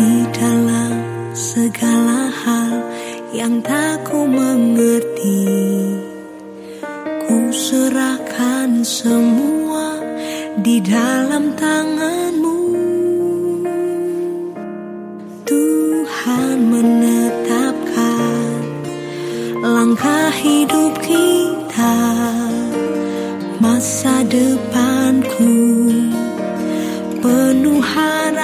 di dalam segala hal yang tak ku mengerti. Ku serahkan semua di dalam tanganmu. Tuhan menetapkan langkah hidup kita Masa depanku. Penuh harapan